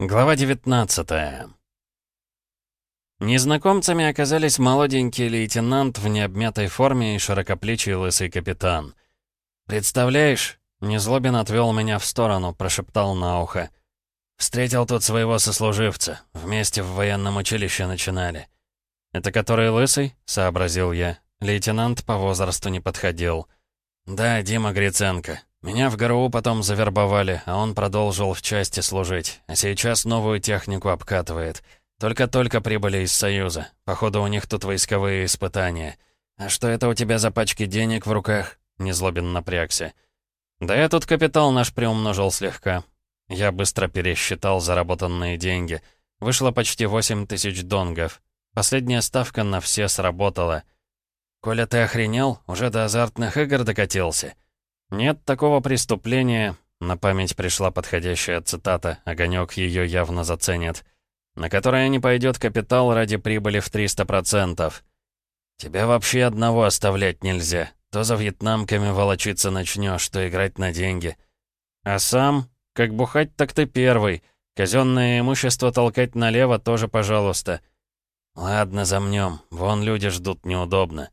Глава 19 Незнакомцами оказались молоденький лейтенант в необмятой форме и широкоплечий лысый капитан. «Представляешь?» — Незлобин отвел меня в сторону, прошептал на ухо. «Встретил тут своего сослуживца. Вместе в военном училище начинали». «Это который лысый?» — сообразил я. Лейтенант по возрасту не подходил. «Да, Дима Гриценко. Меня в ГРУ потом завербовали, а он продолжил в части служить. А сейчас новую технику обкатывает. Только-только прибыли из Союза. Походу, у них тут войсковые испытания. А что это у тебя за пачки денег в руках?» Незлобин напрягся. «Да я тут капитал наш приумножил слегка». Я быстро пересчитал заработанные деньги. Вышло почти 8 тысяч донгов. Последняя ставка на все сработала. «Коля, ты охренел? Уже до азартных игр докатился?» «Нет такого преступления», — на память пришла подходящая цитата, огонек ее явно заценит, «на которое не пойдет капитал ради прибыли в 300%. Тебя вообще одного оставлять нельзя. То за вьетнамками волочиться начнешь, то играть на деньги. А сам, как бухать, так ты первый. Казенное имущество толкать налево тоже пожалуйста. Ладно, замнем. Вон люди ждут неудобно.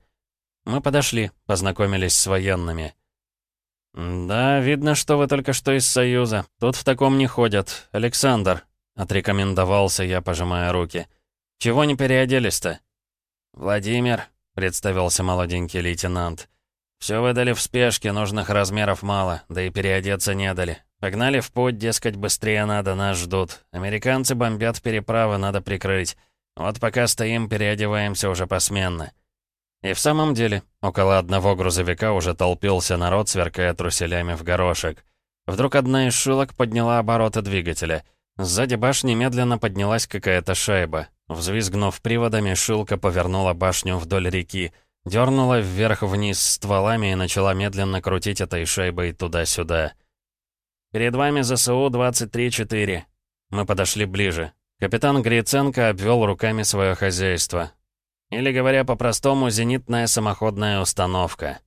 Мы подошли, познакомились с военными. «Да, видно, что вы только что из Союза. Тут в таком не ходят. Александр», — отрекомендовался я, пожимая руки. «Чего не переоделись-то?» «Владимир», — представился молоденький лейтенант. «Все выдали в спешке, нужных размеров мало, да и переодеться не дали. Погнали в путь, дескать, быстрее надо, нас ждут. Американцы бомбят переправы, надо прикрыть. Вот пока стоим, переодеваемся уже посменно». И в самом деле, около одного грузовика уже толпился народ, сверкая труселями в горошек. Вдруг одна из шилок подняла обороты двигателя. Сзади башни медленно поднялась какая-то шайба. Взвизгнув приводами, шилка повернула башню вдоль реки, дернула вверх-вниз стволами и начала медленно крутить этой шайбой туда-сюда. «Перед вами ЗСУ-23-4». Мы подошли ближе. Капитан Гриценко обвел руками свое хозяйство. Или, говоря по-простому, зенитная самоходная установка.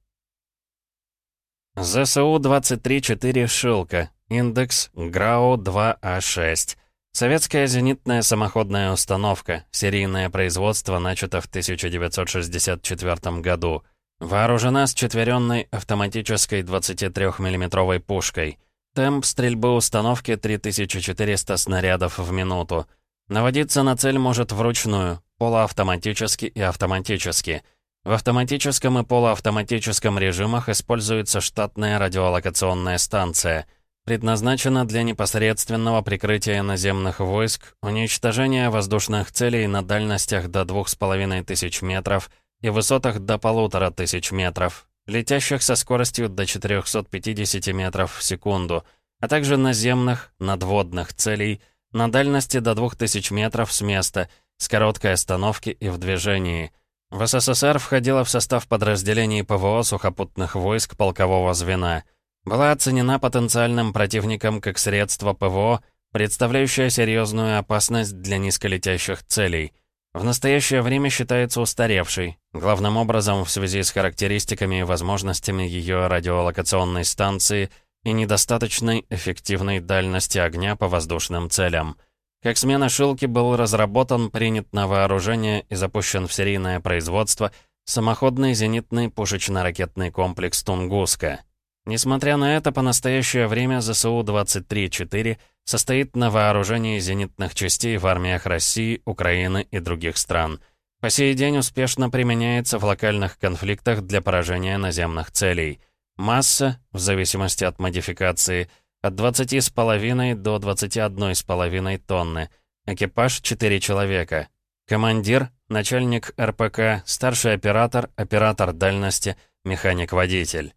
ЗСУ-23-4 «Шилка». Индекс ГРАУ-2А6. Советская зенитная самоходная установка. Серийное производство начато в 1964 году. Вооружена четверенной автоматической 23 миллиметровой пушкой. Темп стрельбы установки 3400 снарядов в минуту. Наводиться на цель может вручную, полуавтоматически и автоматически. В автоматическом и полуавтоматическом режимах используется штатная радиолокационная станция. Предназначена для непосредственного прикрытия наземных войск, уничтожения воздушных целей на дальностях до 2500 метров и высотах до 1500 метров, летящих со скоростью до 450 метров в секунду, а также наземных, надводных целей на дальности до 2000 метров с места – с короткой остановки и в движении. В СССР входила в состав подразделений ПВО сухопутных войск полкового звена. Была оценена потенциальным противником как средство ПВО, представляющее серьезную опасность для низколетящих целей. В настоящее время считается устаревшей, главным образом в связи с характеристиками и возможностями ее радиолокационной станции и недостаточной эффективной дальности огня по воздушным целям – как смена шилки был разработан, принят на вооружение и запущен в серийное производство самоходный зенитный пушечно-ракетный комплекс «Тунгуска». Несмотря на это, по настоящее время ЗСУ-23-4 состоит на вооружении зенитных частей в армиях России, Украины и других стран. По сей день успешно применяется в локальных конфликтах для поражения наземных целей. Масса, в зависимости от модификации – от 20,5 до 21,5 тонны. Экипаж 4 человека. Командир, начальник РПК, старший оператор, оператор дальности, механик-водитель.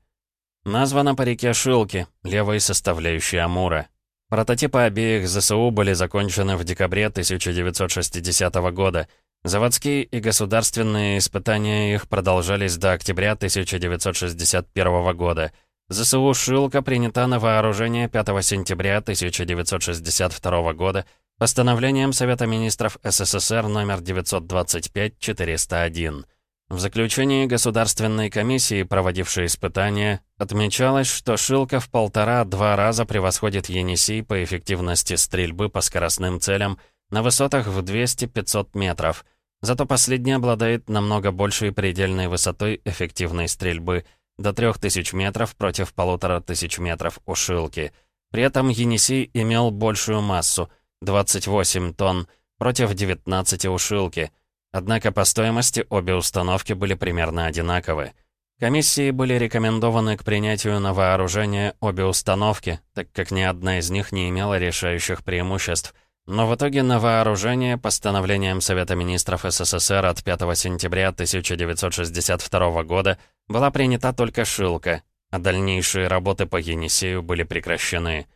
Названа по реке Шилки, левой составляющей Амура. Прототипы обеих ЗСУ были закончены в декабре 1960 года. Заводские и государственные испытания их продолжались до октября 1961 года — ЗСУ «Шилка» принята на вооружение 5 сентября 1962 года постановлением Совета министров СССР номер 925-401. В заключении государственной комиссии, проводившей испытания, отмечалось, что Шилка в полтора-два раза превосходит Енисей по эффективности стрельбы по скоростным целям на высотах в 200-500 метров. Зато последний обладает намного большей предельной высотой эффективной стрельбы до 3000 метров против 1500 метров у Шилки. При этом Енисей имел большую массу — 28 тонн против 19 у Шилки — Однако по стоимости обе установки были примерно одинаковы. Комиссии были рекомендованы к принятию на вооружение обе установки, так как ни одна из них не имела решающих преимуществ. Но в итоге на вооружение постановлением Совета министров СССР от 5 сентября 1962 года была принята только «Шилка», а дальнейшие работы по Енисею были прекращены.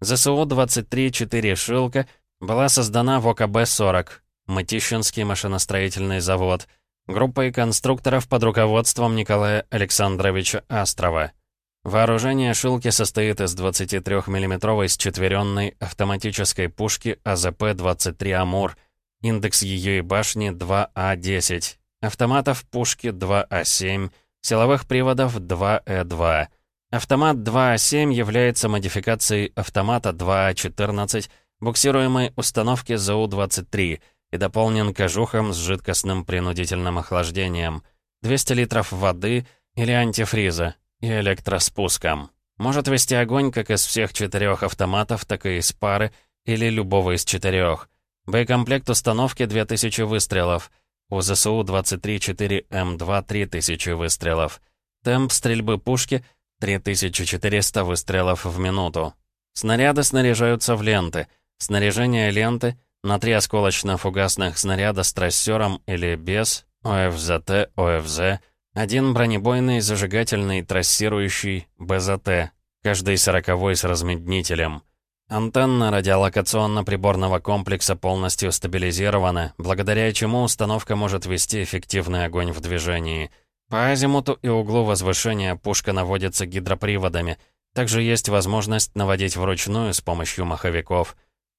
ЗСУ-23-4 «Шилка» была создана в ОКБ-40, Мытищинский машиностроительный завод, группой конструкторов под руководством Николая Александровича Астрова. Вооружение «Шилки» состоит из 23 миллиметровой счетверенной автоматической пушки АЗП-23 «Амур», индекс ее и башни 2А10, автоматов пушки 2А7, силовых приводов 2Э2. Автомат 2А7 является модификацией автомата 2А14, буксируемой установки ЗУ-23, и дополнен кожухом с жидкостным принудительным охлаждением, 200 литров воды или антифриза и электроспуском. Может вести огонь как из всех четырех автоматов, так и из пары или любого из четырех. Боекомплект установки 2000 выстрелов. У ЗСУ 23-4М2 3000 выстрелов. Темп стрельбы пушки 3400 выстрелов в минуту. Снаряды снаряжаются в ленты. Снаряжение ленты на три осколочно-фугасных снаряда с трассером или без, ОФЗТ, ОФЗ, один бронебойный зажигательный трассирующий БЗТ, каждый сороковой с размеднителем. Антенна радиолокационно-приборного комплекса полностью стабилизирована, благодаря чему установка может вести эффективный огонь в движении. По азимуту и углу возвышения пушка наводится гидроприводами. Также есть возможность наводить вручную с помощью маховиков.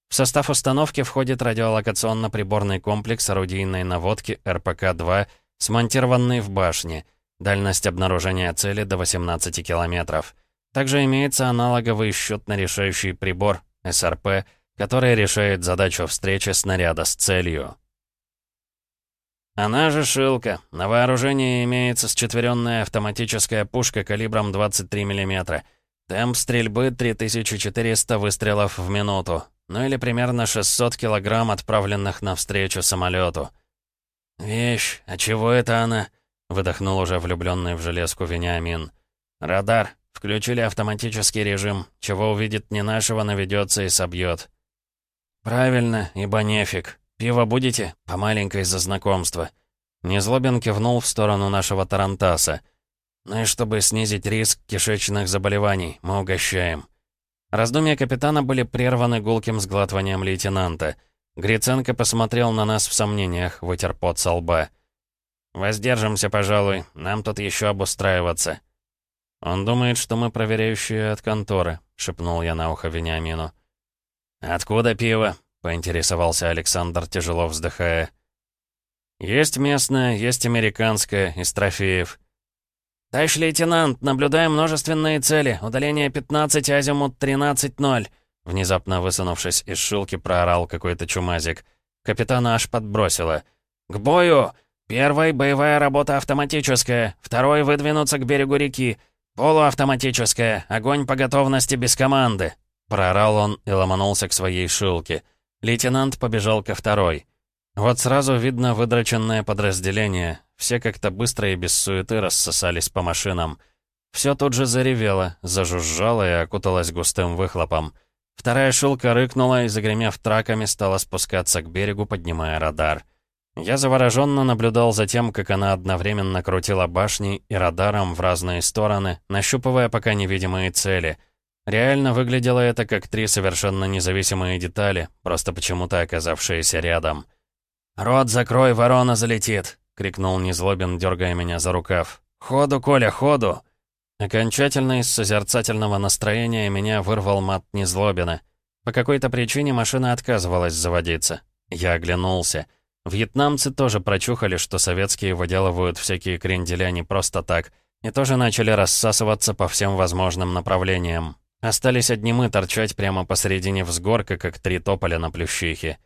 В состав установки входит радиолокационно-приборный комплекс орудийной наводки РПК-2, смонтированный в башне. Дальность обнаружения цели до 18 километров. Также имеется аналоговый счетно-решающий прибор СРП, который решает задачу встречи снаряда с целью. Она же «Шилка». На вооружении имеется счетверенная автоматическая пушка калибром 23 мм. Темп стрельбы 3400 выстрелов в минуту. Ну или примерно 600 килограмм, отправленных навстречу самолету. «Вещь, а чего это она?» — выдохнул уже влюбленный в железку Вениамин. «Радар. Включили автоматический режим. Чего увидит не нашего, наведется и собьет». «Правильно, ибо нефиг. Пиво будете? По маленькой за знакомство». Незлобин кивнул в сторону нашего Тарантаса. «Ну и чтобы снизить риск кишечных заболеваний, мы угощаем». Раздумья капитана были прерваны гулким сглатыванием лейтенанта. Гриценко посмотрел на нас в сомнениях, вытер пот со лба. «Воздержимся, пожалуй, нам тут еще обустраиваться». «Он думает, что мы проверяющие от конторы», — шепнул я на ухо Вениамину. «Откуда пиво?» — поинтересовался Александр, тяжело вздыхая. «Есть местное, есть американское, из трофеев». «Товарищ лейтенант, наблюдаем множественные цели. Удаление 15, азимут 13-0». Внезапно высунувшись из шилки, проорал какой-то чумазик. Капитана аж подбросило. «К бою! Первый — боевая работа автоматическая. Второй — выдвинуться к берегу реки. Полуавтоматическая. Огонь по готовности без команды». Проорал он и ломанулся к своей шилке. Лейтенант побежал ко второй. Вот сразу видно выдраченное подразделение. Все как-то быстро и без суеты рассосались по машинам. Все тут же заревело, зажужжало и окуталось густым выхлопом. Вторая шилка рыкнула и, загремев траками, стала спускаться к берегу, поднимая радар. Я завороженно наблюдал за тем, как она одновременно крутила башней и радаром в разные стороны, нащупывая пока невидимые цели. Реально выглядело это как три совершенно независимые детали, просто почему-то оказавшиеся рядом. «Рот закрой, ворона залетит!» — крикнул Незлобин, дергая меня за рукав. «Ходу, Коля, ходу!» Окончательно из созерцательного настроения меня вырвал мат Незлобина. По какой-то причине машина отказывалась заводиться. Я оглянулся. Вьетнамцы тоже прочухали, что советские выделывают всякие кренделя не просто так, и тоже начали рассасываться по всем возможным направлениям. Остались одни мы торчать прямо посередине взгорка, как три тополя на плющихе.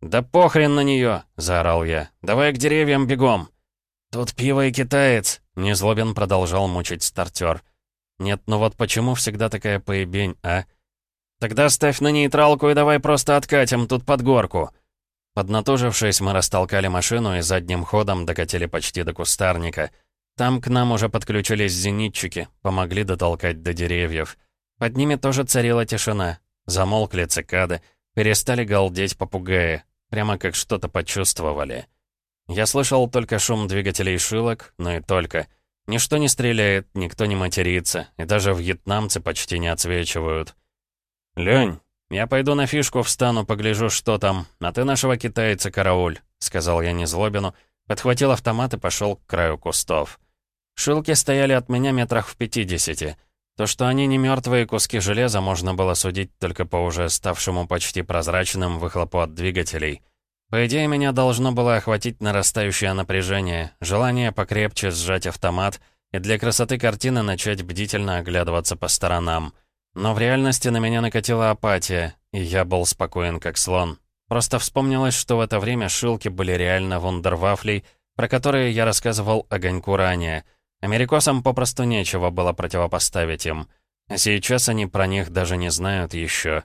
«Да похрен на нее!» — заорал я. «Давай к деревьям бегом!» «Тут пиво и китаец!» — Незлобин продолжал мучить стартер. «Нет, ну вот почему всегда такая поебень, а?» «Тогда ставь на нейтралку и давай просто откатим тут под горку!» Поднатужившись, мы растолкали машину и задним ходом докатили почти до кустарника. Там к нам уже подключились зенитчики, помогли дотолкать до деревьев. Под ними тоже царила тишина. Замолкли цикады, перестали галдеть попугаи, прямо как что-то почувствовали. Я слышал только шум двигателей шилок, но и только. Ничто не стреляет, никто не матерится, и даже вьетнамцы почти не отсвечивают. «Лёнь, я пойду на фишку встану, погляжу, что там, а ты нашего китайца карауль», — сказал я Незлобину, подхватил автомат и пошел к краю кустов. Шилки стояли от меня метрах в пятидесяти. То, что они не мертвые куски железа, можно было судить только по уже ставшему почти прозрачным выхлопу от двигателей. По идее, меня должно было охватить нарастающее напряжение, желание покрепче сжать автомат и для красоты картины начать бдительно оглядываться по сторонам — но в реальности на меня накатила апатия, и я был спокоен как слон. Просто вспомнилось, что в это время шилки были реально вундервафлей, про которые я рассказывал огоньку ранее. Америкосам попросту нечего было противопоставить им. Сейчас они про них даже не знают еще.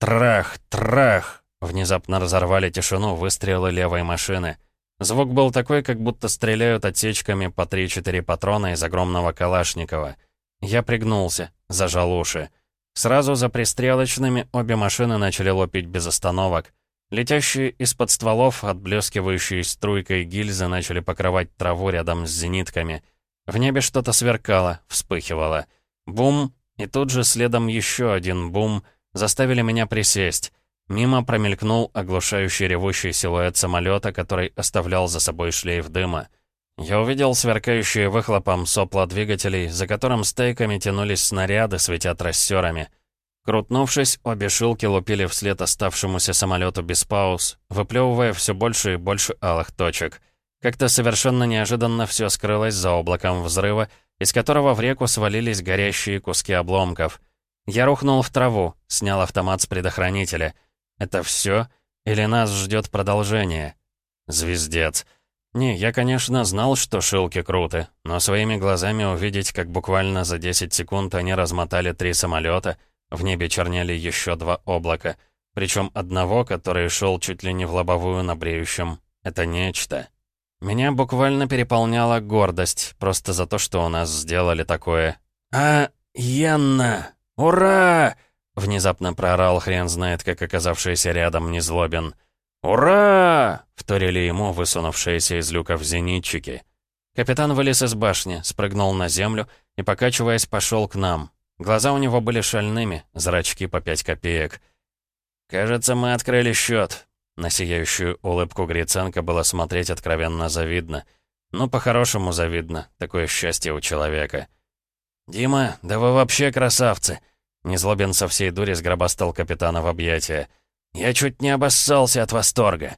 Трах, трах! Внезапно разорвали тишину выстрелы левой машины. Звук был такой, как будто стреляют отсечками по 3-4 патрона из огромного Калашникова. Я пригнулся, зажал уши. Сразу за пристрелочными обе машины начали лопить без остановок. Летящие из-под стволов, отблескивающие струйкой гильзы, начали покрывать траву рядом с зенитками. В небе что-то сверкало, вспыхивало. Бум, и тут же следом еще один бум, заставили меня присесть. Мимо промелькнул оглушающий ревущий силуэт самолета, который оставлял за собой шлейф дыма. Я увидел сверкающие выхлопом сопла двигателей, за которым стейками тянулись снаряды, светя трассерами. Крутнувшись, обе шилки лупили вслед оставшемуся самолету без пауз, выплевывая все больше и больше алых точек. Как-то совершенно неожиданно все скрылось за облаком взрыва, из которого в реку свалились горящие куски обломков. Я рухнул в траву, снял автомат с предохранителя. Это все? Или нас ждет продолжение? Звездец. Не, я, конечно, знал, что шилки круты, но своими глазами увидеть, как буквально за 10 секунд они размотали три самолета, в небе чернели еще два облака, причем одного, который шел чуть ли не в лобовую на бреющем. Это нечто. Меня буквально переполняла гордость, просто за то, что у нас сделали такое. «А, Янна! Ура!» Внезапно проорал хрен знает, как оказавшийся рядом незлобен. «Ура!» — вторили ему высунувшиеся из люков зенитчики. Капитан вылез из башни, спрыгнул на землю и, покачиваясь, пошел к нам. Глаза у него были шальными, зрачки по пять копеек. «Кажется, мы открыли счет. На сияющую улыбку Гриценко было смотреть откровенно завидно. Ну, по-хорошему завидно. Такое счастье у человека. «Дима, да вы вообще красавцы!» Незлобин со всей дури сгробастал капитана в объятия. Я чуть не обоссался от восторга.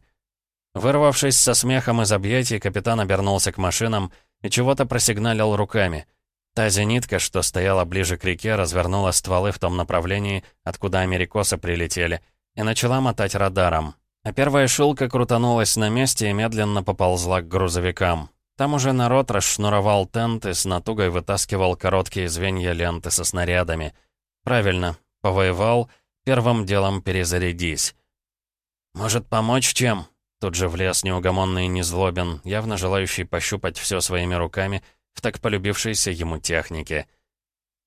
Вырвавшись со смехом из объятий, капитан обернулся к машинам и чего-то просигналил руками. Та зенитка, что стояла ближе к реке, развернула стволы в том направлении, откуда америкосы прилетели, и начала мотать радаром. А первая шилка крутанулась на месте и медленно поползла к грузовикам. Там уже народ расшнуровал тент и с натугой вытаскивал короткие звенья ленты со снарядами. Правильно, повоевал — Первым делом перезарядись. «Может, помочь чем?» Тут же влез неугомонный Незлобин, явно желающий пощупать все своими руками в так полюбившейся ему технике.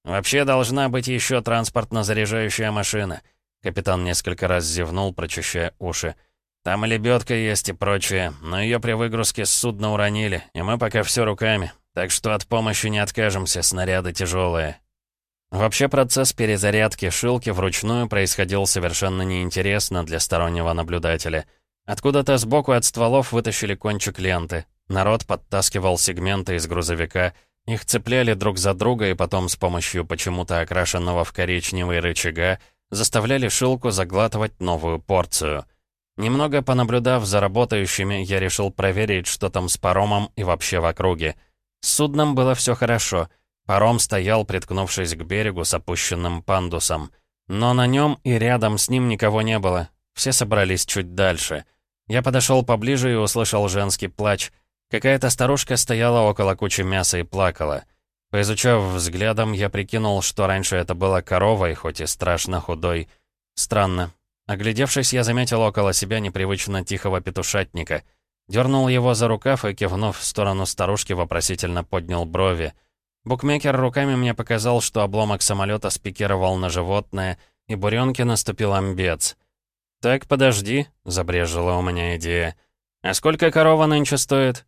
«Вообще должна быть еще транспортно-заряжающая машина». Капитан несколько раз зевнул, прочищая уши. «Там и лебедка есть и прочее, но ее при выгрузке с судна уронили, и мы пока все руками, так что от помощи не откажемся, снаряды тяжелые. Вообще процесс перезарядки шилки вручную происходил совершенно неинтересно для стороннего наблюдателя. Откуда-то сбоку от стволов вытащили кончик ленты. Народ подтаскивал сегменты из грузовика, их цепляли друг за друга и потом с помощью почему-то окрашенного в коричневый рычага заставляли шилку заглатывать новую порцию. Немного понаблюдав за работающими, я решил проверить, что там с паромом и вообще в округе. С судном было все хорошо. Паром стоял, приткнувшись к берегу с опущенным пандусом. Но на нем и рядом с ним никого не было. Все собрались чуть дальше. Я подошел поближе и услышал женский плач. Какая-то старушка стояла около кучи мяса и плакала. Поизучав взглядом, я прикинул, что раньше это была коровой, хоть и страшно худой. Странно. Оглядевшись, я заметил около себя непривычно тихого петушатника. Дернул его за рукав и, кивнув в сторону старушки, вопросительно поднял брови. Букмекер руками мне показал, что обломок самолета спикировал на животное, и буренке наступил амбец. «Так, подожди», — забрежила у меня идея. «А сколько корова нынче стоит?»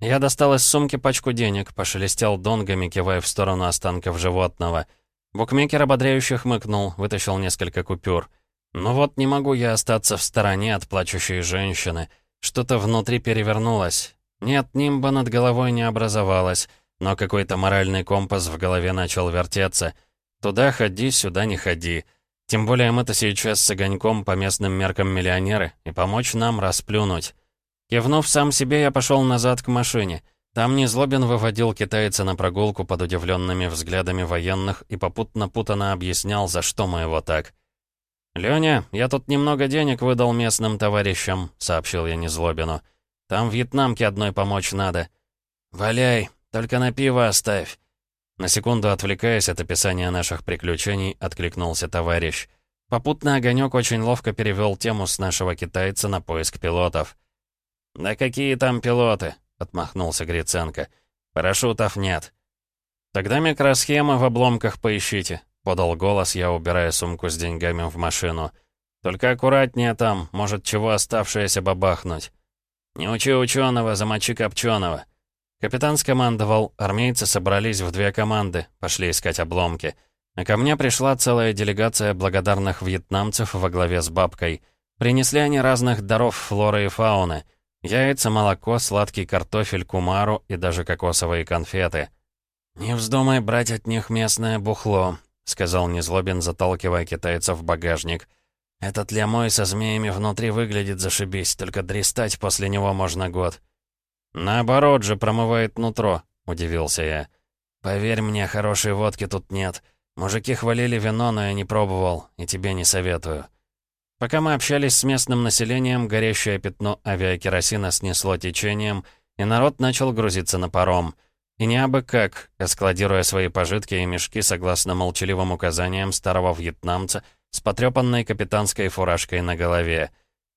Я достал из сумки пачку денег, пошелестел донгами, кивая в сторону останков животного. Букмекер ободряюще хмыкнул, вытащил несколько купюр. «Ну вот, не могу я остаться в стороне от плачущей женщины. Что-то внутри перевернулось. Нет, нимба над головой не образовалось, но какой-то моральный компас в голове начал вертеться. Туда ходи, сюда не ходи. Тем более мы-то сейчас с огоньком по местным меркам миллионеры, и помочь нам расплюнуть. Кивнув сам себе, я пошел назад к машине. Там Незлобин выводил китайца на прогулку под удивленными взглядами военных и попутно путано объяснял, за что мы его так. «Лёня, я тут немного денег выдал местным товарищам», — сообщил я Незлобину. «Там вьетнамке одной помочь надо». «Валяй, только на пиво оставь». На секунду отвлекаясь от описания наших приключений, откликнулся товарищ. Попутно Огонёк очень ловко перевёл тему с нашего китайца на поиск пилотов. «Да какие там пилоты?» — отмахнулся Гриценко. «Парашютов нет». «Тогда микросхемы в обломках поищите», — подал голос я, убирая сумку с деньгами в машину. «Только аккуратнее там, может чего оставшееся бабахнуть». «Не учи ученого, замочи копченого». Капитан скомандовал, армейцы собрались в две команды, пошли искать обломки. А ко мне пришла целая делегация благодарных вьетнамцев во главе с бабкой. Принесли они разных даров флоры и фауны. Яйца, молоко, сладкий картофель, кумару и даже кокосовые конфеты. «Не вздумай брать от них местное бухло», — сказал Незлобин, заталкивая китайца в багажник. «Этот лямой со змеями внутри выглядит зашибись, только дристать после него можно год». «Наоборот же, промывает нутро», — удивился я. «Поверь мне, хорошей водки тут нет. Мужики хвалили вино, но я не пробовал, и тебе не советую». Пока мы общались с местным населением, горящее пятно авиакеросина снесло течением, и народ начал грузиться на паром. И не абы как, эскладируя свои пожитки и мешки согласно молчаливым указаниям старого вьетнамца с потрепанной капитанской фуражкой на голове.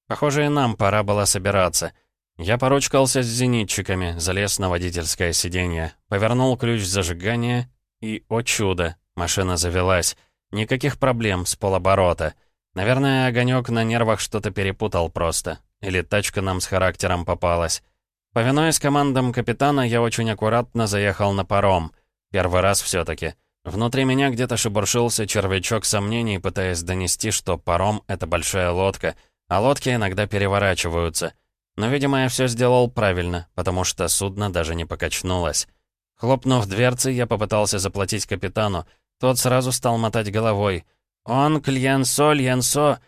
Похоже, и нам пора было собираться — я поручкался с зенитчиками, залез на водительское сиденье, повернул ключ зажигания и, о чудо, машина завелась. Никаких проблем с полоборота. Наверное, огонек на нервах что-то перепутал просто. Или тачка нам с характером попалась. Повинуясь командам капитана, я очень аккуратно заехал на паром. Первый раз все таки Внутри меня где-то шебуршился червячок сомнений, пытаясь донести, что паром — это большая лодка, а лодки иногда переворачиваются — но, видимо, я все сделал правильно, потому что судно даже не покачнулось. Хлопнув дверцы, я попытался заплатить капитану. Тот сразу стал мотать головой. «Он кльянсо, льянсо!»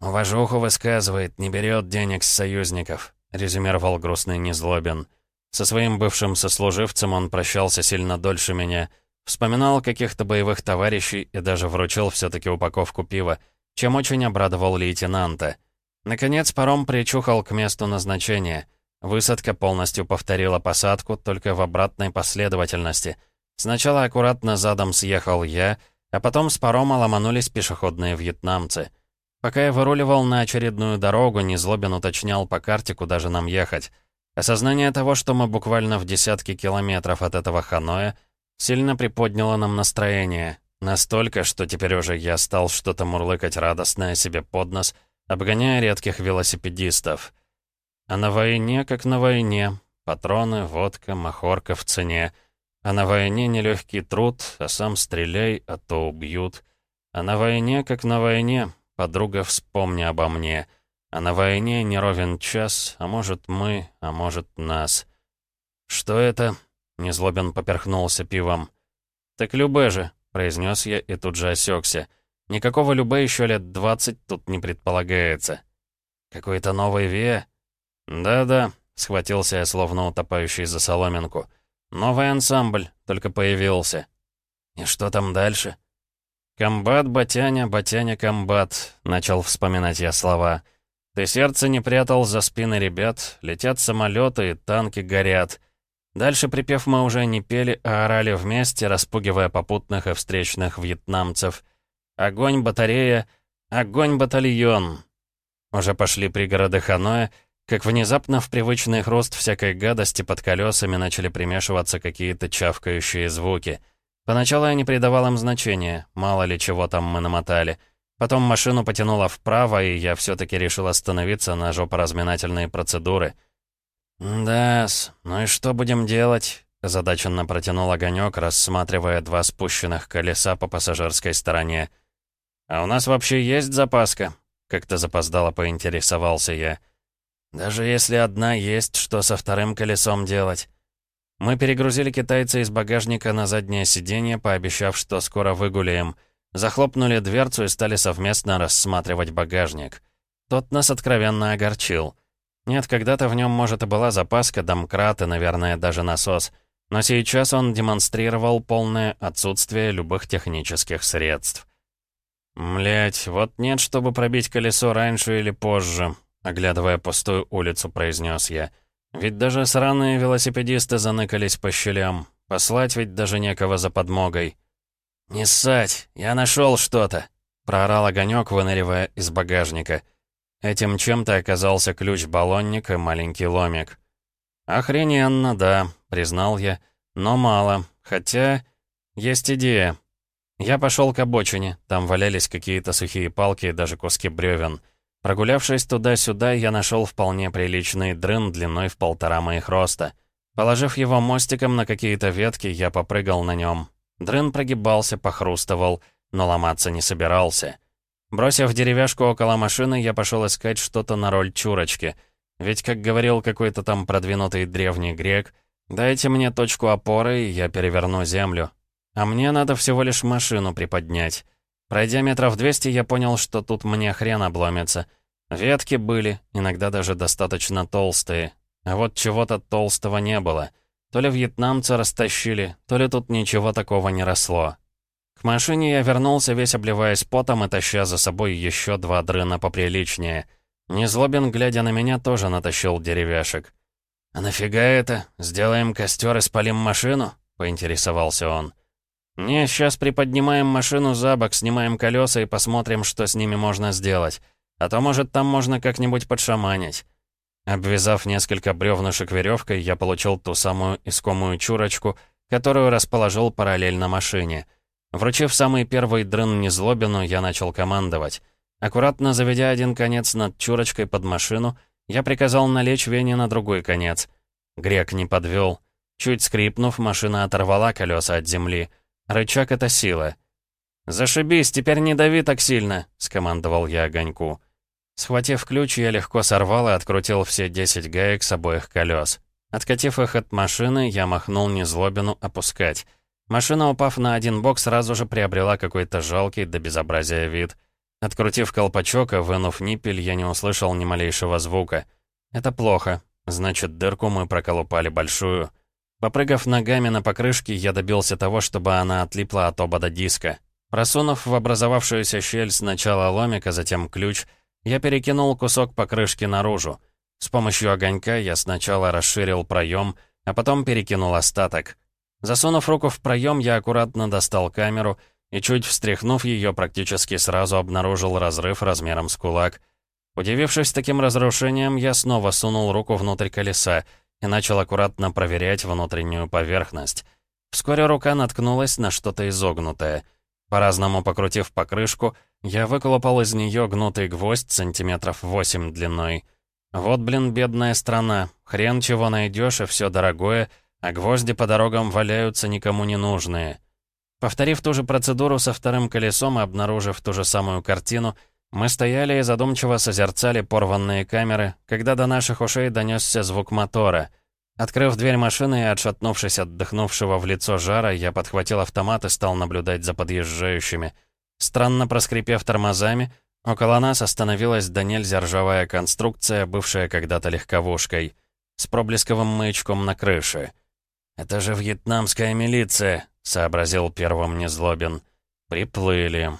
«Уважуху высказывает, не берет денег с союзников», — резюмировал грустный Незлобин. Со своим бывшим сослуживцем он прощался сильно дольше меня. Вспоминал каких-то боевых товарищей и даже вручил все таки упаковку пива, чем очень обрадовал лейтенанта. Наконец паром причухал к месту назначения. Высадка полностью повторила посадку, только в обратной последовательности. Сначала аккуратно задом съехал я, а потом с парома ломанулись пешеходные вьетнамцы. Пока я выруливал на очередную дорогу, Незлобин уточнял по карте, куда же нам ехать. Осознание того, что мы буквально в десятки километров от этого Ханоя, сильно приподняло нам настроение. Настолько, что теперь уже я стал что-то мурлыкать радостное себе под нос — обгоняя редких велосипедистов. А на войне, как на войне, патроны, водка, махорка в цене. А на войне нелегкий труд, а сам стреляй, а то убьют. А на войне, как на войне, подруга, вспомни обо мне. А на войне не ровен час, а может мы, а может нас. «Что это?» — Незлобин поперхнулся пивом. «Так любэ же», — произнес я и тут же осекся. Никакого Любе еще лет двадцать тут не предполагается. Какой-то новый Виа?» «Да-да», — схватился я, словно утопающий за соломинку. «Новый ансамбль, только появился». «И что там дальше?» «Комбат, Батяня, Батяня, комбат», — начал вспоминать я слова. «Ты сердце не прятал за спины ребят, летят самолеты и танки горят». Дальше припев мы уже не пели, а орали вместе, распугивая попутных и встречных вьетнамцев. «Огонь, батарея! Огонь, батальон!» Уже пошли пригороды Ханоя, как внезапно в привычный хруст всякой гадости под колесами начали примешиваться какие-то чавкающие звуки. Поначалу я не придавал им значения, мало ли чего там мы намотали. Потом машину потянуло вправо, и я все-таки решил остановиться на жопоразминательные процедуры. «Да-с, ну и что будем делать?» Задаченно протянул огонек, рассматривая два спущенных колеса по пассажирской стороне. «А у нас вообще есть запаска?» Как-то запоздало поинтересовался я. «Даже если одна есть, что со вторым колесом делать?» Мы перегрузили китайца из багажника на заднее сиденье, пообещав, что скоро выгуляем. Захлопнули дверцу и стали совместно рассматривать багажник. Тот нас откровенно огорчил. Нет, когда-то в нем, может, и была запаска, домкрат и, наверное, даже насос. Но сейчас он демонстрировал полное отсутствие любых технических средств. Млять, вот нет, чтобы пробить колесо раньше или позже», — оглядывая пустую улицу, произнес я. «Ведь даже сраные велосипедисты заныкались по щелям. Послать ведь даже некого за подмогой». «Не ссать, я нашел что-то», — проорал огонек, выныривая из багажника. Этим чем-то оказался ключ-баллонник и маленький ломик. «Охрененно, да», — признал я, — «но мало. Хотя есть идея. Я пошел к обочине, там валялись какие-то сухие палки и даже куски бревен. Прогулявшись туда-сюда, я нашел вполне приличный дрын длиной в полтора моих роста. Положив его мостиком на какие-то ветки, я попрыгал на нем. Дрын прогибался, похрустывал, но ломаться не собирался. Бросив деревяшку около машины, я пошел искать что-то на роль чурочки. Ведь, как говорил какой-то там продвинутый древний грек, «Дайте мне точку опоры, и я переверну землю». А мне надо всего лишь машину приподнять. Пройдя метров 200, я понял, что тут мне хрен обломится. Ветки были, иногда даже достаточно толстые. А вот чего-то толстого не было. То ли вьетнамцы растащили, то ли тут ничего такого не росло. К машине я вернулся, весь обливаясь потом и таща за собой еще два дрына поприличнее. Незлобин, глядя на меня, тоже натащил деревяшек. «А нафига это? Сделаем костер и спалим машину?» — поинтересовался он. «Не, сейчас приподнимаем машину за бок, снимаем колеса и посмотрим, что с ними можно сделать. А то, может, там можно как-нибудь подшаманить». Обвязав несколько бревнышек веревкой, я получил ту самую искомую чурочку, которую расположил параллельно машине. Вручив самый первый дрын Незлобину, я начал командовать. Аккуратно заведя один конец над чурочкой под машину, я приказал налечь Вене на другой конец. Грек не подвел. Чуть скрипнув, машина оторвала колеса от земли — Рычаг — это сила. «Зашибись, теперь не дави так сильно», — скомандовал я огоньку. Схватив ключ, я легко сорвал и открутил все 10 гаек с обоих колес. Откатив их от машины, я махнул незлобину опускать. Машина, упав на один бок, сразу же приобрела какой-то жалкий до безобразия вид. Открутив колпачок и вынув ниппель, я не услышал ни малейшего звука. Это плохо. Значит, дырку мы проколупали большую. Попрыгав ногами на покрышке, я добился того, чтобы она отлипла от обода диска. Просунув в образовавшуюся щель сначала ломик, а затем ключ, я перекинул кусок покрышки наружу. С помощью огонька я сначала расширил проем, а потом перекинул остаток. Засунув руку в проем, я аккуратно достал камеру и, чуть встряхнув ее, практически сразу обнаружил разрыв размером с кулак. Удивившись таким разрушением, я снова сунул руку внутрь колеса — и начал аккуратно проверять внутреннюю поверхность. Вскоре рука наткнулась на что-то изогнутое. По-разному покрутив покрышку, я выколопал из нее гнутый гвоздь сантиметров 8 длиной. Вот, блин, бедная страна. Хрен чего найдешь и все дорогое, а гвозди по дорогам валяются никому не нужные. Повторив ту же процедуру со вторым колесом и обнаружив ту же самую картину, мы стояли и задумчиво созерцали порванные камеры, когда до наших ушей донесся звук мотора. Открыв дверь машины и отшатнувшись от дыхнувшего в лицо жара, я подхватил автомат и стал наблюдать за подъезжающими. Странно проскрипев тормозами, Около нас остановилась до нельзя ржавая конструкция, бывшая когда-то легковушкой, с проблесковым маячком на крыше. «Это же вьетнамская милиция», — сообразил первым Незлобин. «Приплыли».